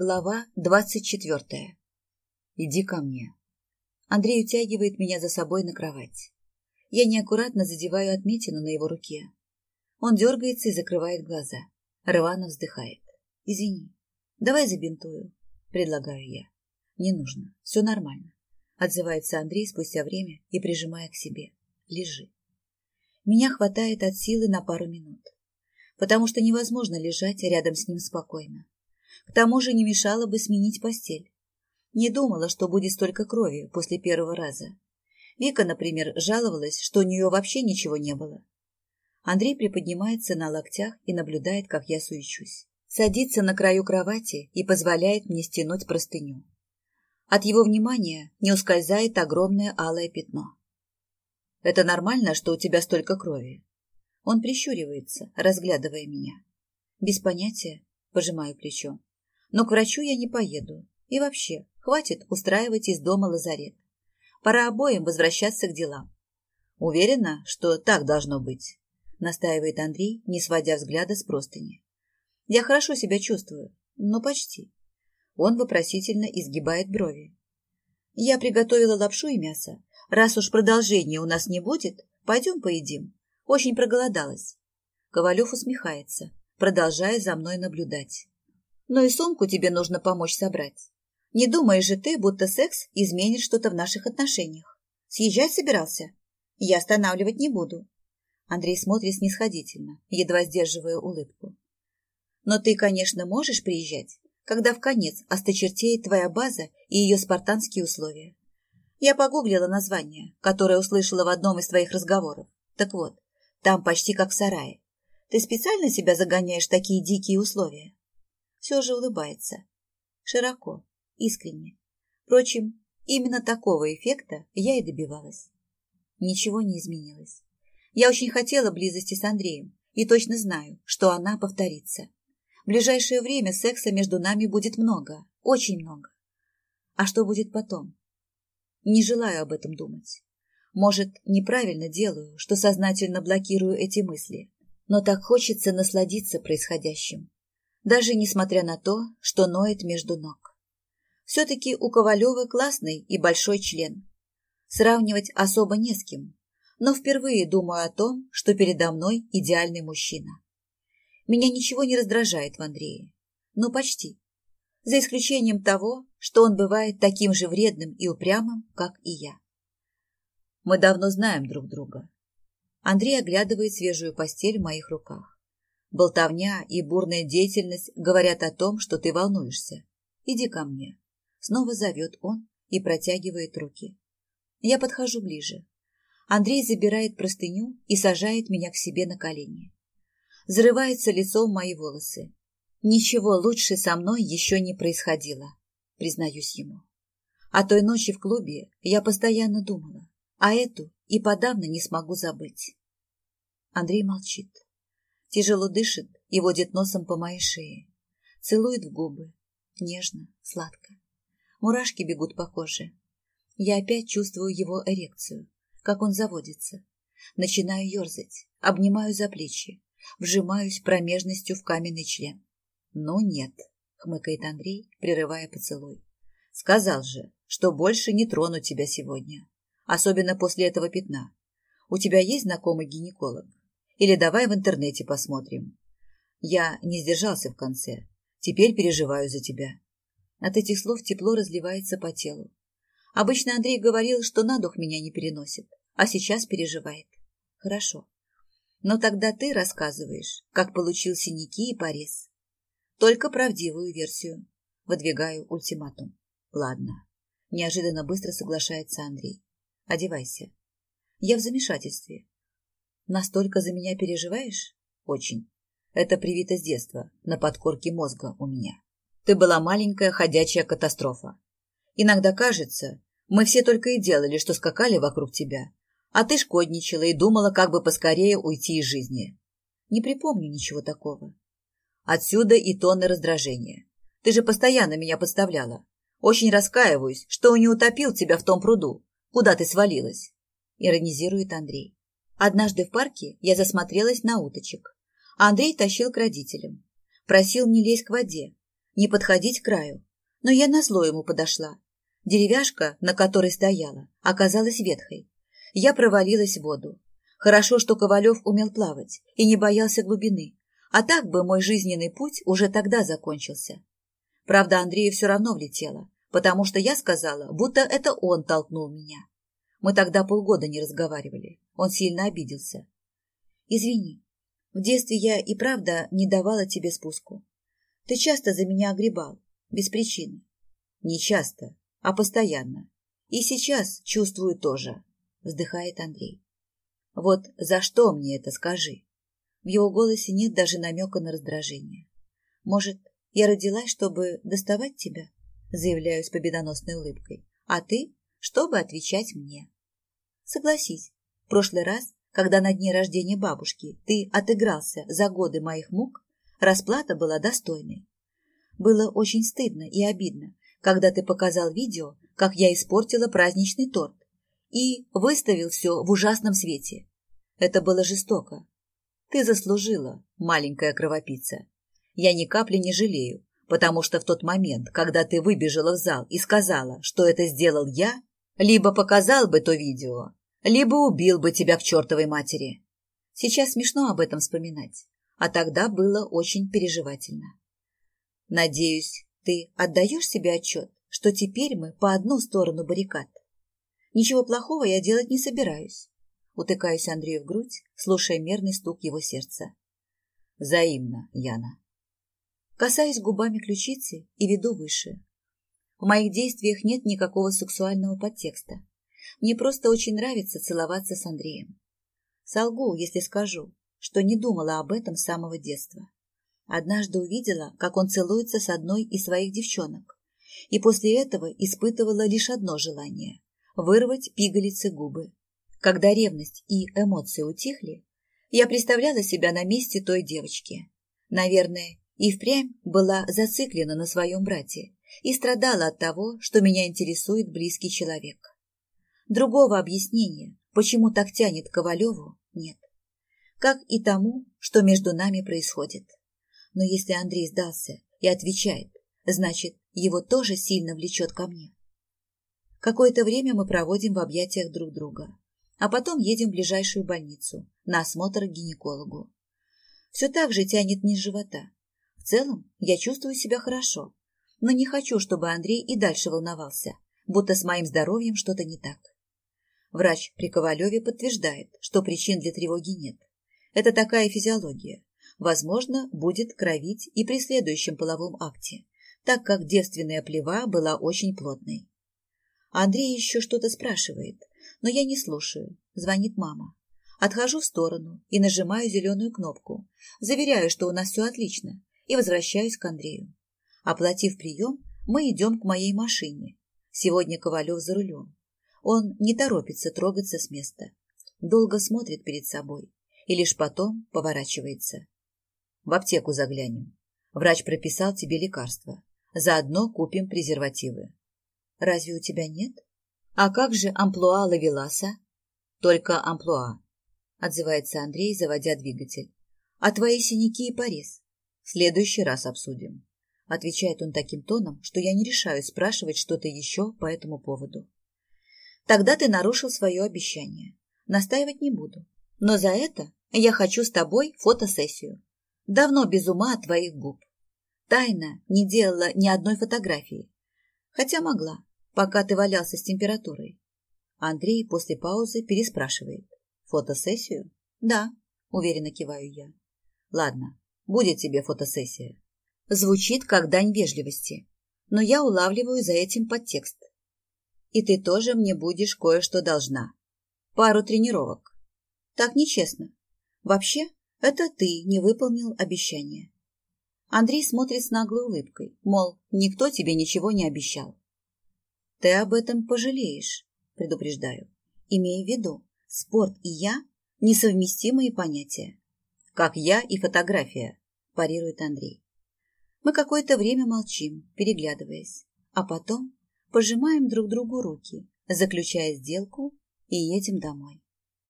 Глава двадцать четвертая. Иди ко мне. Андрей утягивает меня за собой на кровать. Я неаккуратно задеваю отметину на его руке. Он дергается и закрывает глаза. Рвано вздыхает. Извини. Давай забинтую. Предлагаю я. Не нужно. Все нормально. Отзывается Андрей спустя время и прижимая к себе. Лежи. Меня хватает от силы на пару минут. Потому что невозможно лежать рядом с ним спокойно. К тому же не мешало бы сменить постель. Не думала, что будет столько крови после первого раза. Вика, например, жаловалась, что у нее вообще ничего не было. Андрей приподнимается на локтях и наблюдает, как я суечусь. Садится на краю кровати и позволяет мне стянуть простыню. От его внимания не ускользает огромное алое пятно. «Это нормально, что у тебя столько крови?» Он прищуривается, разглядывая меня. Без понятия, пожимаю плечом. Но к врачу я не поеду. И вообще, хватит устраивать из дома лазарет. Пора обоим возвращаться к делам. Уверена, что так должно быть, настаивает Андрей, не сводя взгляда с простыни. Я хорошо себя чувствую, но почти. Он вопросительно изгибает брови. Я приготовила лапшу и мясо. Раз уж продолжения у нас не будет, пойдем поедим. Очень проголодалась. Ковалев усмехается, продолжая за мной наблюдать но и сумку тебе нужно помочь собрать. Не думаешь же ты, будто секс изменит что-то в наших отношениях. Съезжать собирался? Я останавливать не буду. Андрей смотрит снисходительно, едва сдерживая улыбку. Но ты, конечно, можешь приезжать, когда в конец осточертеет твоя база и ее спартанские условия. Я погуглила название, которое услышала в одном из твоих разговоров. Так вот, там почти как в сарае. Ты специально себя загоняешь в такие дикие условия? Все же улыбается. Широко, искренне. Впрочем, именно такого эффекта я и добивалась. Ничего не изменилось. Я очень хотела близости с Андреем и точно знаю, что она повторится. В ближайшее время секса между нами будет много, очень много. А что будет потом? Не желаю об этом думать. Может, неправильно делаю, что сознательно блокирую эти мысли, но так хочется насладиться происходящим даже несмотря на то, что ноет между ног. Все-таки у Ковалева классный и большой член. Сравнивать особо не с кем, но впервые думаю о том, что передо мной идеальный мужчина. Меня ничего не раздражает в Андрее. Ну, почти. За исключением того, что он бывает таким же вредным и упрямым, как и я. Мы давно знаем друг друга. Андрей оглядывает свежую постель в моих руках. Болтовня и бурная деятельность говорят о том, что ты волнуешься. Иди ко мне. Снова зовет он и протягивает руки. Я подхожу ближе. Андрей забирает простыню и сажает меня к себе на колени. Зарывается лицом мои волосы. Ничего лучше со мной еще не происходило, признаюсь ему. О той ночи в клубе я постоянно думала, а эту и подавно не смогу забыть. Андрей молчит. Тяжело дышит и водит носом по моей шее. Целует в губы. Нежно, сладко. Мурашки бегут по коже. Я опять чувствую его эрекцию, как он заводится. Начинаю ерзать, обнимаю за плечи, вжимаюсь промежностью в каменный член. «Ну нет», — хмыкает Андрей, прерывая поцелуй. «Сказал же, что больше не трону тебя сегодня, особенно после этого пятна. У тебя есть знакомый гинеколог?» Или давай в интернете посмотрим. Я не сдержался в конце. Теперь переживаю за тебя. От этих слов тепло разливается по телу. Обычно Андрей говорил, что на дух меня не переносит, а сейчас переживает. Хорошо. Но тогда ты рассказываешь, как получил синяки и порез. Только правдивую версию. Выдвигаю ультиматум. Ладно. Неожиданно быстро соглашается Андрей. Одевайся. Я в замешательстве. Настолько за меня переживаешь? Очень. Это привито с детства, на подкорке мозга у меня. Ты была маленькая ходячая катастрофа. Иногда кажется, мы все только и делали, что скакали вокруг тебя, а ты шкодничала и думала, как бы поскорее уйти из жизни. Не припомню ничего такого. Отсюда и тонны раздражения. Ты же постоянно меня подставляла. Очень раскаиваюсь, что не утопил тебя в том пруду, куда ты свалилась. Иронизирует Андрей. Однажды в парке я засмотрелась на уточек. Андрей тащил к родителям. Просил не лезть к воде. не подходить к краю, но я назло ему подошла. Деревяшка, на которой стояла, оказалась ветхой. Я провалилась в воду. Хорошо, что Ковалев умел плавать и не боялся глубины, а так бы мой жизненный путь уже тогда закончился. Правда, Андрею все равно влетело, потому что я сказала, будто это он толкнул меня. Мы тогда полгода не разговаривали. Он сильно обиделся. Извини, в детстве я и правда не давала тебе спуску. Ты часто за меня огребал, без причины. Не часто, а постоянно. И сейчас чувствую тоже, вздыхает Андрей. Вот за что мне это скажи? В его голосе нет даже намека на раздражение. Может, я родилась, чтобы доставать тебя? Заявляю с победоносной улыбкой. А ты, чтобы отвечать мне. Согласись, в прошлый раз, когда на дне рождения бабушки ты отыгрался за годы моих мук, расплата была достойной. Было очень стыдно и обидно, когда ты показал видео, как я испортила праздничный торт и выставил все в ужасном свете. Это было жестоко. Ты заслужила, маленькая кровопийца. Я ни капли не жалею, потому что в тот момент, когда ты выбежала в зал и сказала, что это сделал я, либо показал бы то видео, либо убил бы тебя к чертовой матери. Сейчас смешно об этом вспоминать, а тогда было очень переживательно. Надеюсь, ты отдаешь себе отчет, что теперь мы по одну сторону баррикад. Ничего плохого я делать не собираюсь. Утыкаюсь Андрею в грудь, слушая мерный стук его сердца. Взаимно, Яна. Касаюсь губами ключицы и веду выше. В моих действиях нет никакого сексуального подтекста. Мне просто очень нравится целоваться с Андреем. Солгу, если скажу, что не думала об этом с самого детства. Однажды увидела, как он целуется с одной из своих девчонок, и после этого испытывала лишь одно желание – вырвать пигалицы губы. Когда ревность и эмоции утихли, я представляла себя на месте той девочки. Наверное, и впрямь была зациклена на своем брате и страдала от того, что меня интересует близкий человек. Другого объяснения, почему так тянет Ковалеву, нет. Как и тому, что между нами происходит. Но если Андрей сдался и отвечает, значит, его тоже сильно влечет ко мне. Какое-то время мы проводим в объятиях друг друга, а потом едем в ближайшую больницу на осмотр к гинекологу. Все так же тянет низ живота. В целом я чувствую себя хорошо, но не хочу, чтобы Андрей и дальше волновался, будто с моим здоровьем что-то не так. Врач при Ковалеве подтверждает, что причин для тревоги нет. Это такая физиология, возможно, будет кровить и при следующем половом акте, так как девственная плева была очень плотной. Андрей еще что-то спрашивает, но я не слушаю. Звонит мама. Отхожу в сторону и нажимаю зеленую кнопку. Заверяю, что у нас все отлично, и возвращаюсь к Андрею. Оплатив прием, мы идем к моей машине. Сегодня Ковалев за рулем. Он не торопится трогаться с места. Долго смотрит перед собой и лишь потом поворачивается. В аптеку заглянем. Врач прописал тебе лекарства. Заодно купим презервативы. Разве у тебя нет? А как же амплуа Лавеласа? Только амплуа, отзывается Андрей, заводя двигатель. А твои синяки и порез? В следующий раз обсудим. Отвечает он таким тоном, что я не решаю спрашивать что-то еще по этому поводу. Тогда ты нарушил свое обещание. Настаивать не буду. Но за это я хочу с тобой фотосессию. Давно без ума от твоих губ. Тайна не делала ни одной фотографии. Хотя могла, пока ты валялся с температурой. Андрей после паузы переспрашивает. Фотосессию? Да, уверенно киваю я. Ладно, будет тебе фотосессия. Звучит как дань вежливости, но я улавливаю за этим подтекст. И ты тоже мне будешь кое-что должна. Пару тренировок. Так нечестно. Вообще, это ты не выполнил обещание. Андрей смотрит с наглой улыбкой, мол, никто тебе ничего не обещал. Ты об этом пожалеешь, предупреждаю. Имея в виду, спорт и я – несовместимые понятия. Как я и фотография, парирует Андрей. Мы какое-то время молчим, переглядываясь, а потом пожимаем друг другу руки, заключая сделку и едем домой.